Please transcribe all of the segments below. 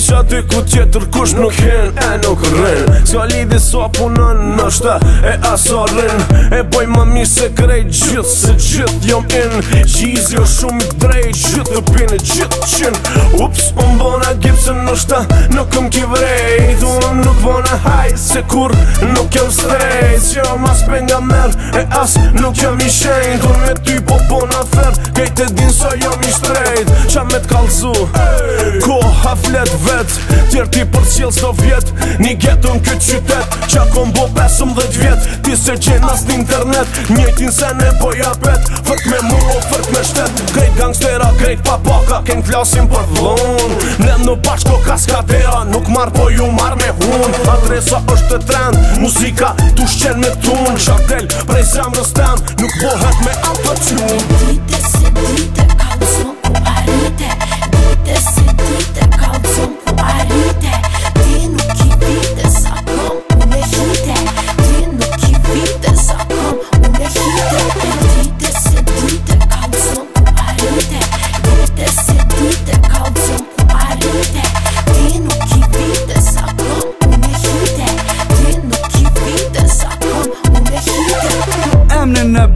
isha ty ku tjetër kush nuk hen e nuk rren Së a lidi së punën në shta e aso rren E boj më mi se krejt gjithë se gjithë jom in Gjizë jo shumë i drejt gjithë të pinë gjithë qin Ups, unë bona gipsën në shta nuk këm ki vrejt Unë nuk bona hajt se kur nuk këm strejt Së jam as për nga merë e as nuk këm i shenjt Unë me ty po bona ferë kajt e din sa so jam i shtrejt Qa me t'kallëzu, hey. ko ta flet vet Tjerë ti për cilë sovjet Një në këtë qytet Qa kom bo 15 vjet Ti se qenë as në internet Njëtin se ne po japet Fërk me muro, fërk me shtet Krejt gangstera, krejt papaka Kënë flasim për dhun Ne në bashko kaskatera Nuk marë po ju marë me hun Adresa është të trend Muzika tu shqenë me tun Shartel prej zemrës ten Nuk bohet me autotune Dita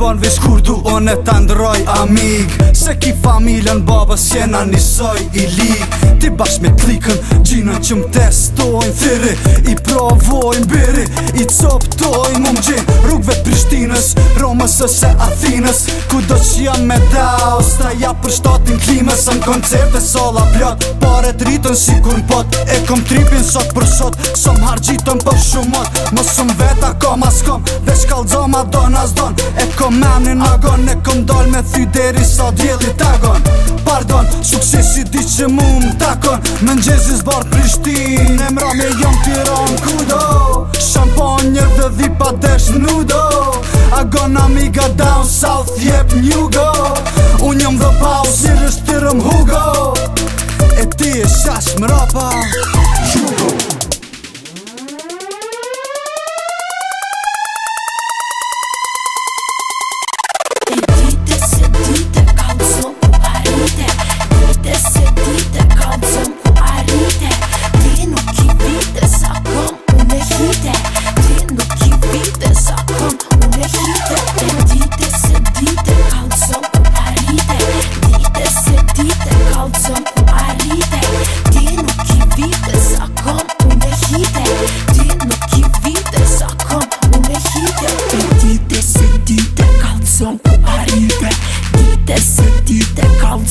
bon vish kur du On e ta ndroj amig Se ki familën babës jena njësoj i lig Ti bash me klikën gjinën që më testojnë Thiri i provojnë biri i coptojnë Më më gjithë rrugve Prishtinës Romës ose Athinës Ku do që jam me da o ja për shtatin klimës Në koncerte sola plot Pare të rritën si kur në pot E kom tripin sot për sot shumë Hargjitëm për shumën Mësëm veta kom as kom Dhe shkaldzom a don as don E kom meni në agon E kom dol me thy deri sa djeli tagon Pardon, suksesi di që mu më takon Më njëzi zbarë Prishtin E mra me jom tiron kudo Shampon njër dhe dhi pa desh nudo Agon amiga down south jep një go Unë jom dhe pa usirës tërëm hugo E ti e shash më Shash më rapa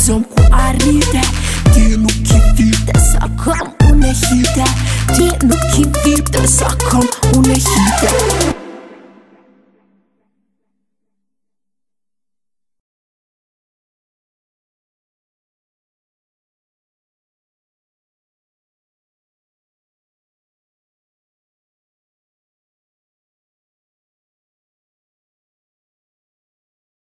Sunt cu aride Din ochii vite să acum une hite Din ochii vite să acum une hite